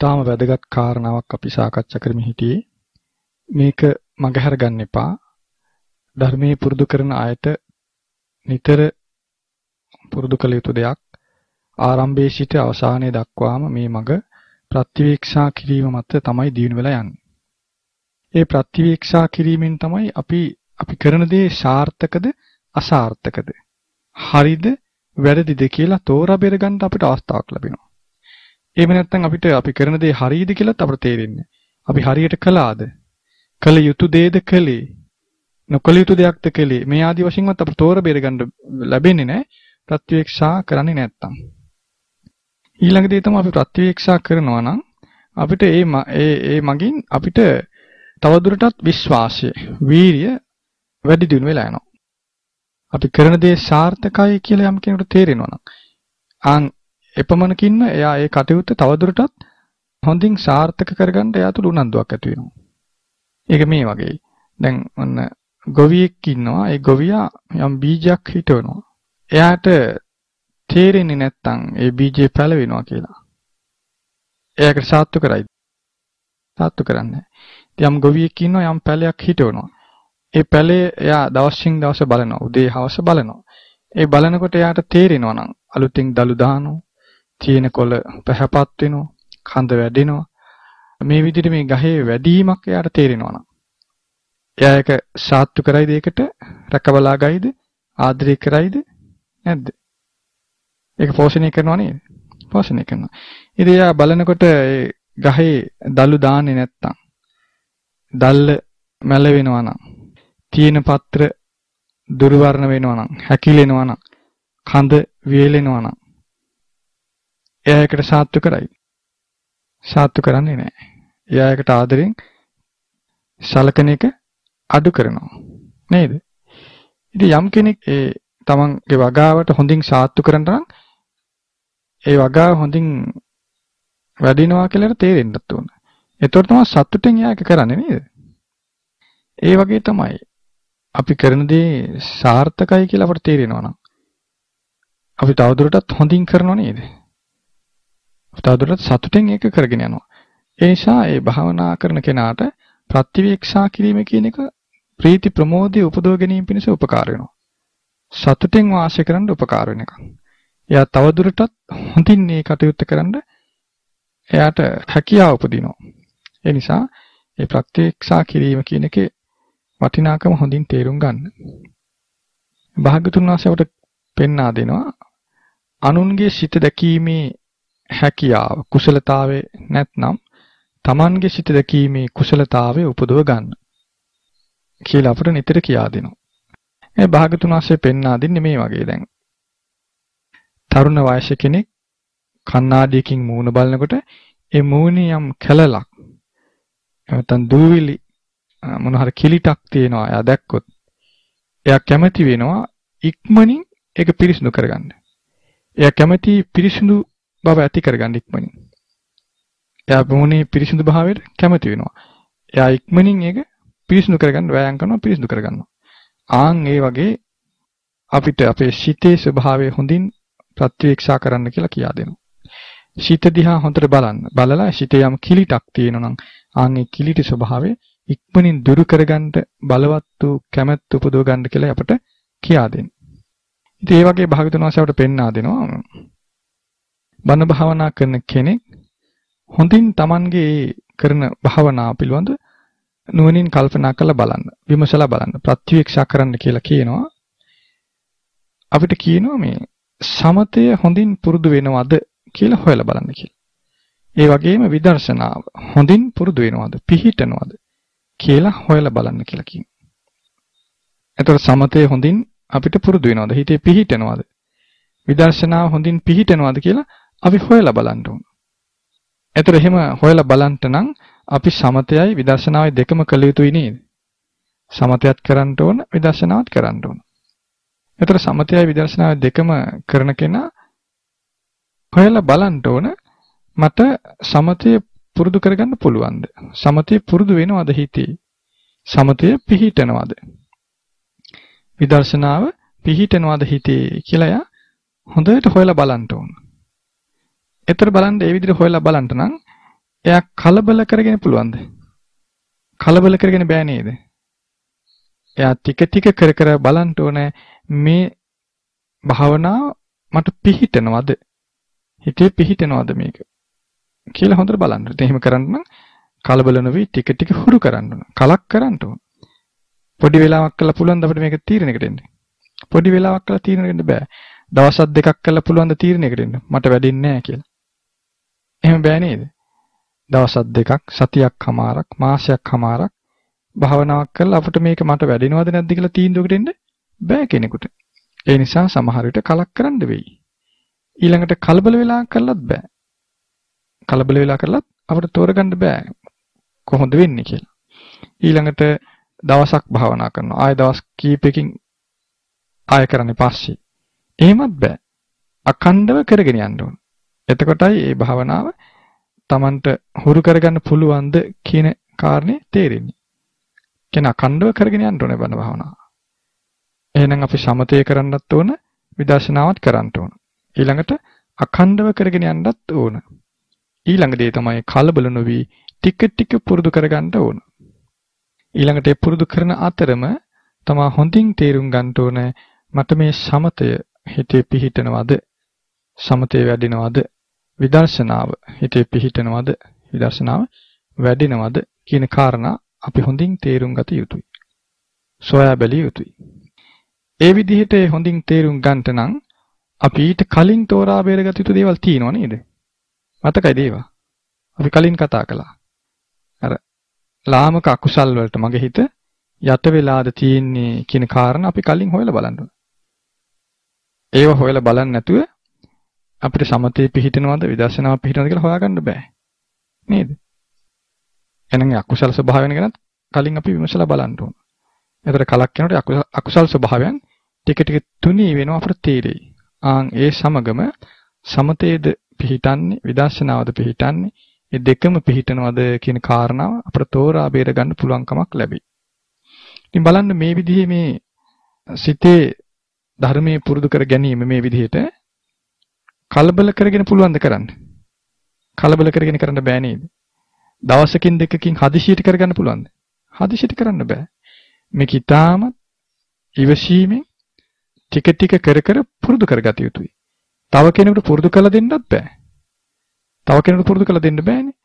ඊටාම වැදගත් කාරණාවක් අපි සාකච්ඡා කරමින් හිටියේ. මේක මගහැර ගන්න එපා. ධර්මයේ පුරුදු කරන අයට නිතර පුරුදු කළ යුතු දෙයක්. ආරම්භයේ සිට අවසානයේ දක්වාම මේ මග ප්‍රතිවීක්ෂා කිරීම මත තමයි දිනු වෙලා යන්නේ. ඒ ප්‍රතිවීක්ෂා කිරීමෙන් තමයි අපි අපි කරන දේ සාර්ථකද අසාර්ථකද හරිද වැරදිද කියලා තෝරා බෙර ගන්න අපිට අවස්ථාවක් ලැබෙනවා. එහෙම නැත්නම් අපිට අපි කරන දේ හරියද කියලාත් අපිට තේරෙන්නේ. අපි හරියට කළාද? කළ යුතු දේද කළේ? නොකළ යුතු දෙයක්ද කළේ? මේ ආදි වශයෙන්වත් අපිට තෝර බෙර ගන්න ලැබෙන්නේ නැහැ. ප්‍රතිවීක්ෂා කරන්නේ නැත්තම්. ඊළඟ දේ තමයි අපි ප්‍රතිවීක්ෂා කරනවා නම් අපිට ඒ ඒ ඒ මගින් අපිට තවදුරටත් විශ්වාසය, වීරිය වැඩි දියුණු වෙලා යනවා. අපි කරන දේ සාර්ථකයි කියලා යම් කෙනෙකුට තේරෙනවා නම් ආන් එපමණකින්ම එයා ඒ කටයුත්ත තවදුරටත් හොඳින් සාර්ථක කරගන්න එයා තුළ උනන්දුවක් ඇති වෙනවා. ඒක මේ වගේ. දැන් ඔන්න ගොවියෙක් ඉන්නවා. ඒ ගොවියා යම් බීජයක් හිටවනවා. එයාට තේරෙන්නේ නැත්තම් ඒ බීජේ පැලවෙනවා කියලා. එයාකට සාත්තු කරයිද? සාත්තු කරන්නේ යම් ගොවියෙක් ඉන්නවා යම් පැලයක් හිටවනවා. ඒ පැලේ එයා දවසින් දවස බලනවා. උදේ හවස බලනවා. ඒ බලනකොට එයාට තේරෙනවා නම් අලුතින් දලු දානවා. තියෙන කොළ පැහැපත් වෙනවා. කඳ වැඩෙනවා. මේ විදිහට මේ ගහේ වැඩිවීමක් එයාට තේරෙනවා නම් එයා ඒක සාත්තු කරයිද ඒකට රැකබලා ගයිද ආදරය කරයිද නැද්ද ඒක පෝෂණය කරනවා නේද පෝෂණය කරනවා ඉතින් එයා බලනකොට ඒ ගහේ දලු දාන්නේ නැත්තම් දල්ල මැල වෙනවා නම් තියෙන පත්‍ර දුර්වර්ණ වෙනවා නම් හැකිලෙනවා නම් කඳ වේලෙනවා නම් එයා ඒකට සාත්තු කරයි. සාත්තු කරන්නේ නැහැ. එයා ඒකට ආදරෙන් සලකන එක අඩු කරනවා. නේද? ඉතින් යම් කෙනෙක් ඒ තමන්ගේ වගාවට හොඳින් සාත්තු කරන්න නම් ඒ වගාව හොඳින් වැඩිනවා කියලා තේරෙන්නත් ඕන. එතකොට තමයි සතුටෙන් එයා ඒක කරන්නේ නේද? ඒ වගේ තමයි අපි කරන දේ සාර්ථකයි කියලා අපට තේරෙනවා නම් අපි තවදුරටත් හොඳින් කරනව නේද? තවදුරටත් සතුටෙන් ඒක කරගෙන යනවා. ඒ නිසා ඒ භාවනා කරන කෙනාට ප්‍රතිවීක්ෂා කිරීම කියන එක ප්‍රීති ප්‍රමෝදයේ උපදව ගැනීම පිණිස උපකාර වෙනවා. සතුටෙන් වාසය කරන්න උපකාර වෙන එකක්. එයා තවදුරටත් හොඳින් මේ කටයුත්ත කරන්න එයාට හැකියාව උපදිනවා. ඒ නිසා මේ ප්‍රත්‍යක්ෂා කිරීම කියන එකේ වටිනාකම හොඳින් තේරුම් ගන්න. භාග්‍යතුන් වහන්සේ අපට පෙන්වා දෙනවා අනුන්ගේ සිත දැකීමේ හැකියාව කුසලතාවේ නැත්නම් Tamanගේ සිත දැකීමේ කුසලතාවේ උපදව ගන්න කියලා අපට නිතර කියා දෙනවා. ඒ භාග්‍යතුන් වහන්සේ පෙන්වා දෙන්නේ මේ වගේ දැන්. තරුණ වයස කෙනෙක් කණ්ණාඩියකින් මූණ බලනකොට ඒ මූණේ යම් කැලලක් නැත්නම් දූවිලි මොන හරි කිලිටක් තියෙනවා එයා දැක්කොත් එයා කැමති වෙනවා ඉක්මනින් ඒක පිරිසිදු කරගන්න. එයා කැමති පිරිසිදු බව ඇති කරගන්න ඉක්මනින්. එයා මොනේ පිරිසිදු භාවයට කැමති වෙනවා. එයා ඉක්මනින් ඒක පිරිසිදු කරගන්න වෑයම් කරනවා පිරිසිදු කරගන්නවා. ආන් ඒ වගේ අපිට අපේ සිතේ ස්වභාවය හොඳින් ප්‍රත්‍යක්ෂා කරන්න කියලා කියා දෙනවා. සිත දිහා හොඳට බලන්න. බලලා සිතේ යම් කිලිටක් තියෙනවා නම් ආන් ඒ කිලිටි ස්වභාවය ඉක්මනින් දුරු කරගන්න බලවත් වූ කැමැත්ත උපදව ගන්න කියලා අපට කියා දෙන්න. ඉතින් ඒ වගේ භාගතුන් වහන්සේ අපට පෙන්වා දෙනවා. බණ භාවනා කරන කෙනෙක් හොඳින් Tamanගේ කරන භාවනා පිළිබඳ නුවණින් කල්පනා කරලා බලන්න. විමසලා බලන්න. ප්‍රතිවීක්ෂා කරන්න කියලා කියනවා. අපිට කියනවා මේ සමතය හොඳින් පුරුදු වෙනවද කියලා හොයලා බලන්න කියලා. ඒ වගේම විදර්ශනාව හොඳින් පුරුදු වෙනවද පිහිටනවද කියලා හොයලා බලන්න කියලා කියනවා. එතකොට සමතේ හොඳින් අපිට පුරුදු වෙනවද? හිතේ පිහිටනවද? විදර්ශනාව හොඳින් පිහිටනවද කියලා අපි හොයලා බලන්න ඕන. එතකොට එහෙම හොයලා බලන්න නම් අපි සමතයයි විදර්ශනාවයි දෙකම කළ යුතුයි නේද? සමතයත් කරන්න ඕන විදර්ශනාවත් කරන්න ඕන. එතකොට සමතයයි විදර්ශනාවයි දෙකම කරන කෙනා හොයලා බලන්න ඕන මට සමතය පුරුදු කරගන්න පුළුවන්ද? සමතේ පුරුදු වෙනවද හිතේ? සමතය පිහිටනවද? විදර්ශනාව පිහිටනවද හිතේ කියලා යා හොඳට හොයලා බලන්න ඕන. ඒතර බලන්න ඒ විදිහට හොයලා බලන්න නම් එයා කලබල කරගෙන පුළුවන්ද? කලබල කරගෙන බෑ නේද? එයා ටික ටික කර කර බලන්න ඕනේ මේ භාවනාව මට පිහිටනවද? හිතේ පිහිටනවද මේක? කියලා හොඳට බලන්න. ඉතින් එහෙම කරන්න නම් කලබල නොවි ටික ටික හුරු කරන්න ඕන. කලක් කරන්න ඕන. පොඩි වෙලාවක් කළා පුළුවන් අපිට මේක තීරණයකට එන්න. පොඩි වෙලාවක් කළා තීරණයකට බෑ. දවසක් දෙකක් කළා පුළුවන් ද තීරණයකට එන්න. මට වැඩින්නේ නැහැ කියලා. එහෙම බෑ නේද? දවසක් දෙකක් සතියක් හමාරක් මාසයක් හමාරක් භාවනාවක් කරලා අපිට මේක මට වැඩිනවද නැද්ද කියලා තීන්දුවකට එන්න බෑ කෙනෙකුට. ඒ නිසා සමහර විට කලක් කරන්න වෙයි. ඊළඟට කලබල වෙලා කරලත් බෑ. කලබල වෙලා කරලත් අපිට තෝරගන්න බෑ කොහොමද වෙන්නේ කියලා. ඊළඟට දවසක් භාවනා කරනවා. ආය දවස් කීපයකින් ආය කරන්නේ පස්සේ. එහෙමත් බෑ. අඛණ්ඩව කරගෙන යන්න ඕන. එතකොටයි මේ භාවනාව Tamanට හුරු කරගන්න පුළුවන්ද කියන කාරණේ තේරෙන්නේ. කෙනා අඛණ්ඩව කරගෙන යන්න ඕනේ බණ භාවනාව. එහෙනම් අපි සමතය කරන්නත් ඕන විදර්ශනාවත් කරන්න ඕන. ඊළඟට අඛණ්ඩව කරගෙන යන්නත් ඕන. ඊළඟ දේ තමයි කලබල නොවි ටික ටික පුරුදු කරගන්න ඕන. ඊළඟට ඒ පුරුදු කරන අතරම තමා හොඳින් තේරුම් ගන්න ඕන මට මේ සමතය හිතේ පිහිටනවද සමතේ වැඩිනවද විදර්ශනාව හිතේ පිහිටනවද විදර්ශනාව වැඩිනවද කියන කාරණා අපි හොඳින් තේරුම් ගත යුතුයි. සොයා බැලිය යුතුයි. ඒ විදිහට හොඳින් තේරුම් ගන්නට නම් අපි ඊට කලින් තෝරා බේරගත යුතු දේවල් තියෙනව නේද? මතකයිද ඒවා? අපි කලින් කතා කළා. අර ලාමක අකුසල් වලට මගේ හිත යට වෙලාද තියෙන්නේ කියන කාරණා අපි කලින් හොයලා බලන්න ඕන. ඒව හොයලා බලන්න නැතුව අපිට සමතේ පිහිටනවද විදර්ශනාව පිහිටනවද කියලා හොයාගන්න බෑ. නේද? එහෙනම් අකුසල ස්වභාවයන් ගැන කලින් අපි විමසලා බලන්න ඕන. එතකොට කලක් යනකොට අකුසල් ස්වභාවයන් ටික ටික තුනී වෙනවා අපට තේරෙයි. ආන් ඒ සමගම සමතේද පිහිටන්නේ විදර්ශනාවද පිහිටන්නේ මේ දෙකම පිහිටනවද කියන කාරණාව අපට තෝරා බේර ගන්න පුළුවන්කමක් ලැබෙයි. ඉතින් බලන්න මේ විදිහේ මේ සිතේ ධර්මයේ පුරුදු කර ගැනීම මේ විදිහට කලබල කරගෙන පුළුවන් ද කරන්න? කලබල කරගෙන කරන්න බෑ නේද? දවසකින් දෙකකින් හදිසියට කරගන්න පුළුවන්ද? හදිසියට කරන්න බෑ. මේක ඊටාම ඉවසීමෙන් ටික ටික කර කර පුරුදු කරගත යුතුයි. තව කෙනෙකුට පුරුදු කළ දෙන්නත් බෑ. තව කෙනෙකුට පුරුදු කළ දෙන්න බෑනේ.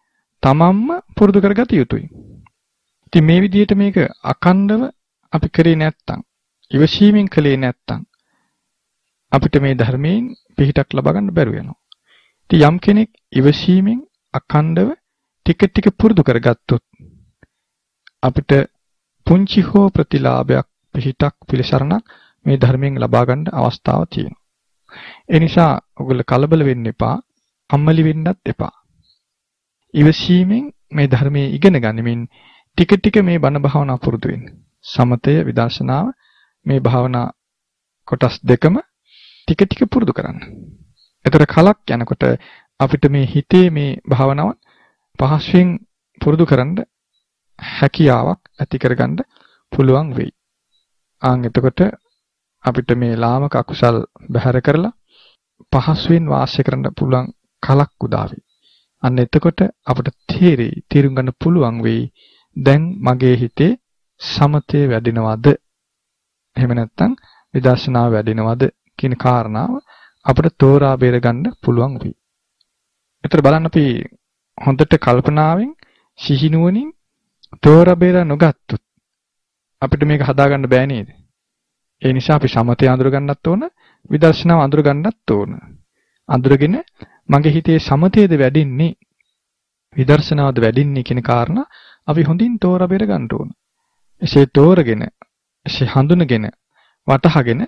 තමන්ම පුරුදු කරගත යුතුයි. ඉතින් මේ විදිහට මේක අකණ්ඩව අපි කරේ නැත්තම් ඉවසීමෙන් කළේ නැත්තම් අපිට මේ ධර්මයෙන් පිහිටක් ලබා ගන්න බැරුව යනවා. ඉතින් යම් කෙනෙක් ඉවසීමෙන් අකණ්ඩව ටික ටික පුරුදු කරගත්තොත් අපිට පුංචි හෝ ප්‍රතිලාභයක් පිහිටක් පිළිසරණක් මේ ධර්මයෙන් ලබා ගන්න අවස්ථාවක් තියෙනවා. ඒ නිසා ඔයගොල්ලෝ කලබල වෙන්න එපා, අම්මලි වෙන්නත් එපා. ඉවසීමෙන් මේ ධර්මයේ ඉගෙන ගනිමින් ටික ටික මේ බණ භාවනා පුරුදු වෙන්න. සමතය විදර්ශනාව මේ භාවනා කොටස් දෙකම ටික ටික පුරුදු කරන්න. එතකොට කලක් යනකොට අපිට මේ හිතේ මේ භාවනාව පහසුවෙන් පුරුදු කරන්න හැකියාවක් ඇති කරගන්න පුළුවන් වෙයි. ආන් එතකොට අපිට මේ ලාමක අකුසල් බැහැර කරලා පහසුවෙන් වාසය කරන්න පුළුවන් කලක් උදා වෙයි. අන්න එතකොට අපිට තේරෙයි, තේරුම් ගන්න පුළුවන් වෙයි දැන් මගේ හිතේ සමතේ වැඩිනවද? එහෙම නැත්නම් විදර්ශනාව වැඩිනවද කියන කාරණාව අපිට තෝරා බේර ගන්න පුළුවන් වෙයි. ඒතර බලන්න අපි හොඳට කල්පනාවෙන් සිහිනුවණින් තෝරා බේරා නොගත්තොත් අපිට මේක හදාගන්න බෑ නේද? ඒ නිසා අපි සමතය අඳුර ගන්නත් ඕන, විදර්ශනාව අඳුර ගන්නත් ඕන. අඳුරගෙන මගේ හිතේ සමතයද වැඩින්නේ, විදර්ශනාවද වැඩින්නේ කියන කාරණා අපි හොඳින් තෝරා බේර ගන්න ඕන. එසේ තෝරගෙන, එසේ හඳුනගෙන, වටහාගෙන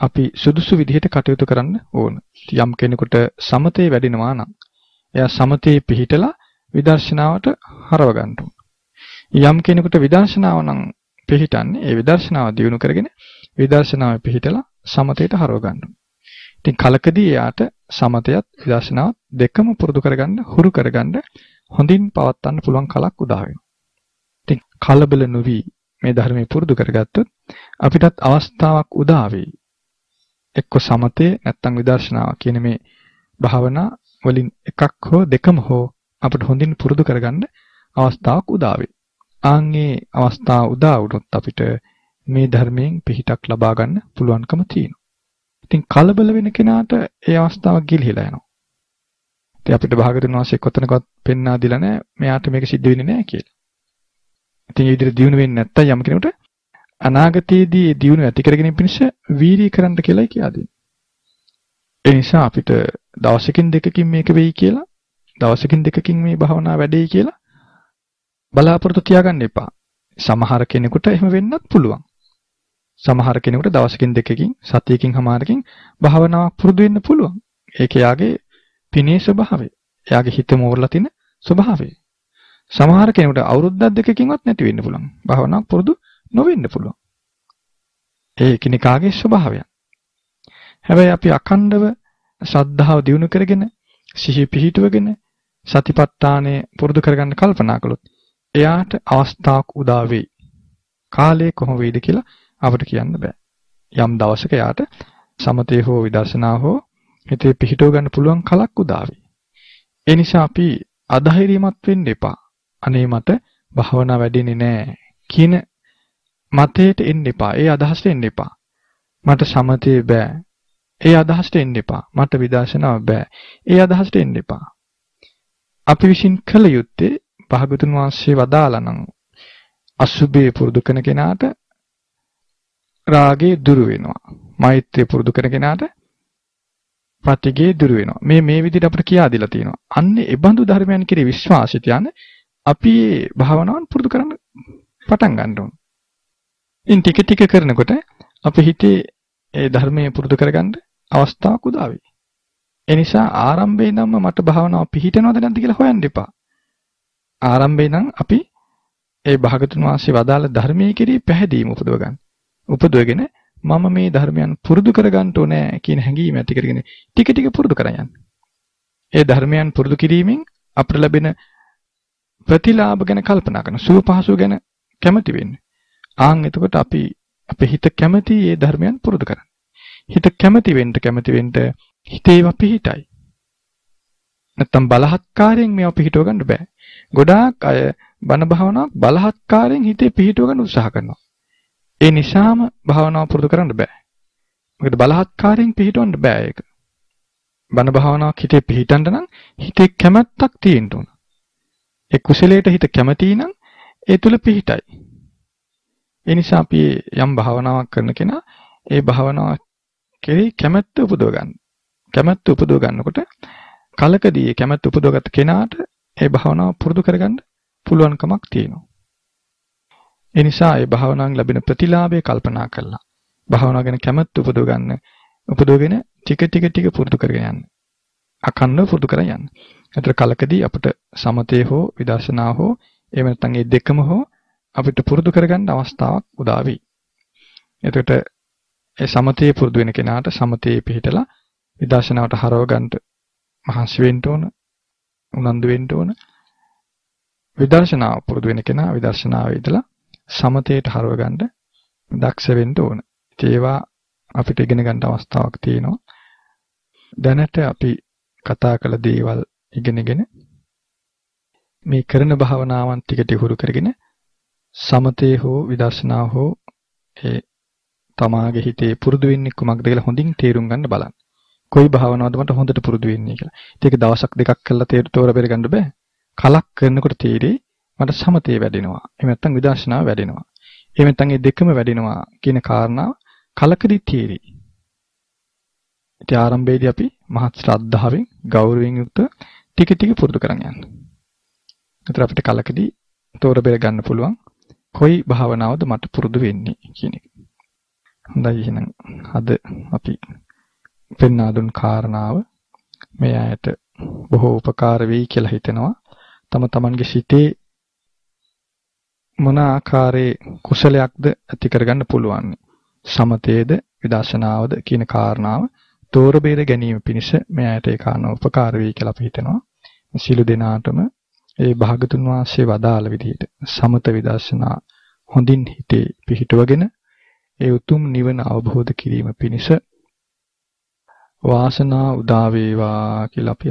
අපි සුදුසු විදිහට කටයුතු කරන්න ඕන. යම් කෙනෙකුට සමතේ වැඩිනවා නම් එයා සමතේ පිහිටලා විදර්ශනාවට හරව ගන්න ඕන. යම් කෙනෙකුට විදර්ශනාව නම් පිහිටන්නේ ඒ විදර්ශනාව දියුණු කරගෙන විදර්ශනාව පිහිටලා සමතයට හරව ගන්න. ඉතින් කලකදී එයාට සමතයත් විදර්ශනාවත් දෙකම පුරුදු කරගන්න හුරු කරගන්න හොඳින් පවත්වන්න පුළුවන් කලක් උදා වෙනවා. ඉතින් කලබල නොවි මේ ධර්මයේ පුරුදු කරගත්තොත් අපිටත් අවස්ථාවක් උදා වෙයි. එක්ක සමතේ නැත්නම් විදර්ශනාව කියන මේ භාවනා වලින් එකක් හෝ දෙකම හෝ අපිට හොඳින් පුරුදු කරගන්න අවස්ථාවක් උදා වේ. ආන්ගේ අවස්ථාව උදා වුණොත් අපිට මේ ධර්මයෙන් පිහිටක් ලබා ගන්න පුළුවන්කම තියෙනවා. ඉතින් කලබල වෙන කෙනාට ඒ අවස්ථාව ගිලිහිලා යනවා. ඉතින් අපිට භාගතුන් වහන්සේ කොතනකවත් පෙන්වා දීලා නැහැ මෙයාට මේක සිද්ධ වෙන්නේ නැහැ කියලා. ඉතින් මේ විදිහට දිනු වෙන්නේ නැත්තම් යම් කෙනෙකුට අනාගතයේදී දිනු ඇති කරගෙන පිණිස වීරිය කරන්න කියලායි කියලා දෙන්නේ. ඒ නිසා අපිට දවසකින් දෙකකින් මේක වෙයි කියලා දවසකින් දෙකකින් මේ භාවනා වැඩේ කියලා බලාපොරොත්තු තියාගන්න එපා. සමහර කෙනෙකුට එහෙම වෙන්නත් පුළුවන්. සමහර කෙනෙකුට දවසකින් දෙකකින් සතියකින් හමාරකින් භාවනාවක් පුරුදු වෙන්න පුළුවන්. ඒක යාගේ පිනේ ස්වභාවය. එයාගේ හිත මෝරලා තියෙන ස්වභාවය. සමහර කෙනෙකුට අවුරුද්දක් දෙකකින්වත් නැති වෙන්න පුළුවන්. භාවනාවක් පුරුදු නොවෙන්න පුළුවන්. ඒ කිනිකාගේ ස්වභාවයන්. හැබැයි අපි අඛණ්ඩව ශ්‍රද්ධාව දියුණු කරගෙන සිහි පිහිටුවගෙන සතිපට්ඨානය පුරුදු කරගන්න කල්පනා කළොත් එයාට අවස්ථාවක් උදා වෙයි. කාලය කොහොම වෙයිද කියලා අපිට කියන්න බෑ. යම් දවසක එයාට සමතේ හෝ විදර්ශනා හෝ හිතේ පිහිටව ගන්න පුළුවන් කලක් උදා වෙයි. ඒ නිසා අපි අධෛර්යමත් වෙන්න එපා. අනේ මට භාවනා වැඩෙන්නේ නෑ කියන මතයට එන්න එපා. ඒ අදහසට එන්න එපා. මට සමතේ බෑ. ඒ අදහසට එන්න එපා. මට විදර්ශනාව බෑ. ඒ අදහසට එන්න එපා. අපි විශ්ින් කළ යුත්තේ භාගතුන් වහන්සේ වදාලා නම් අසුබේ පුරුදු කරන කෙනාට රාගේ දුරු වෙනවා. මෛත්‍රිය පුරුදු කරන කෙනාට පටිගේ දුරු වෙනවා. මේ මේ විදිහට අපිට කියා දීලා තියෙනවා. අන්නේ ඒ බඳු ධර්මයන් කෙරේ විශ්වාසිත යන අපි මේ භාවනාවන් පුරුදු කරන්න පටන් ගන්න ඕන. ඉන් ටික ටික කරනකොට අපි හිතේ ඒ ධර්මයේ පුරුදු කරගන්න අවස්ථාවක් උදා වෙයි. ඒ නිසා ආරම්භයේ ඉඳන්ම මට භාවනාව පිහිටනවද නැද්ද කියලා හොයන්න එපා. ආරම්භයේ නම් අපි ඒ භාගතුන් වහන්සේ වදාළ ධර්මයේ කෙරෙහි පැහැදීම උපදව ගන්න. උපදවගෙන මම මේ ධර්මයන් පුරුදු කරගන්න ඕනේ කියන හැඟීම ඇති කරගෙන ටික ටික පුරුදු කරයන්. ඒ ධර්මයන් පුරුදු කිරීමෙන් අපට ලැබෙන ප්‍රතිලාභ ගැන කල්පනා කරන සුව පහසු ගැන කැමති වෙන්නේ. ආන් එතකොට අපි අපේ හිත කැමති මේ ධර්මයන් පුරුදු කරන්න. හිත කැමති වෙන්න කැමති වෙන්න හිතේව පිහිටයි. නැත්තම් බලහත්කාරයෙන් මේව පිහිටව ගන්න බෑ. ගොඩාක් අය බණ භාවනාවක් බලහත්කාරයෙන් හිතේ පිහිටව ගන්න උත්සාහ කරනවා. ඒ නිසාම භාවනාව පුරුදු කරන්න බෑ. මොකද බලහත්කාරයෙන් පිහිටවන්න බෑ ඒක. බණ භාවනාවක් හිතේ පිහිටන්න නම් හිතේ කැමැත්තක් තියෙන්න ඕන. ඒ කුසලයට හිත කැමති නම් ඒ තුල පිහිටයි. ඒ නිසා අපි යම් භාවනාවක් කරන කෙනා ඒ භාවනාව කෙරෙහි කැමැත්ත උපදව ගන්න. කැමැත්ත උපදව ගන්නකොට කලකදී ඒ කැමැත්ත උපදවගත් කෙනාට ඒ භාවනාව පුරුදු කරගන්න පුළුවන්කමක් තියෙනවා. ඒ නිසා ඒ භාවනාවෙන් ලැබෙන ප්‍රතිලාභය කල්පනා කරලා භාවනාව ගැන කැමැත්ත උපදව ගන්න උපදවගෙන ටික ටික ටික පුරුදු කරගෙන යන්න. අකණ්ඩව පුරුදු කරගෙන යන්න. ඒතර කලකදී අපිට සමතේ හෝ විදර්ශනා හෝ එහෙම නැත්නම් මේ දෙකම හෝ අපිට පුරුදු කරගන්න අවස්ථාවක් උදා වෙයි. එතකොට ඒ සමතේ පුරුදු වෙන කෙනාට සමතේ පිහිටලා විදර්ශනාවට හරව ගන්න මහන්සි වෙන්න ඕන. උනන්දු වෙන්න ඕන. විදර්ශනාව පුරුදු වෙන කෙනා විදර්ශනාවේ ඉඳලා සමතේට හරව ගන්න දක්ෂ වෙන්න ඕන. ඒවා අපිට ඉගෙන ගන්න අවස්ථාවක් තියෙනවා. දැනට අපි කතා කළ දේවල් ඉගෙනගෙන මේ කරන භාවනාවන් ටික ටික හුරු කරගෙන සමතේ හෝ විදර්ශනා හෝ ඒ තමාගේ හිතේ පුරුදු වෙන්නේ කුමක්ද කියලා හොඳින් තේරුම් ගන්න බලන්න. කොයි භාවනාවද මට හොඳට පුරුදු වෙන්නේ කියලා. ඒක දවසක් දෙකක් කළා තේර තෝර බෙර ගන්න බෑ. කලක් කරනකොට තේරෙයි මට සමතේ වැඩෙනවා. එහෙම නැත්නම් විදර්ශනාව වැඩෙනවා. එහෙම නැත්නම් මේ දෙකම වැඩෙනවා කියන කාරණාව කලකදී තේරෙයි. ඉතින් ආරම්භයේදී අපි මහත් ශ්‍රද්ධාවෙන් ගෞරවයෙන් යුක්ත ටික ටික පුරුදු කරන් යන්න. ඒතර අපිට කලකදී තෝර බෙර ගන්න පුළුවන් කොයි භාවනාවද මට පුරුදු වෙන්නේ කියන එක. හොඳයි එහෙනම් අද අපි පෙන්වා දුන් කාරණාව මේ අයට බොහෝ උපකාර වෙයි කියලා හිතෙනවා. තම තමන්ගේ සිතේ මොන ආකාරයේ කුසලයක්ද ඇති කරගන්න පුළුවන්. සමතේද විදර්ශනාවද කියන කාරණාව තෝර බේර ගැනීම පිණිස මේ අයට ඒ කාරණා උපකාර වෙයි කියලා අපි හිතනවා. සියලු දෙනාටම ඒ භාගතුන් වහන්සේ වදාළ විදිහට සමත විදර්ශනා හොඳින් හිතේ පිහිටවගෙන ඒ උතුම් නිවන අවබෝධ කිරීම පිණිස වාසනාව උදා වේවා කියලා අපි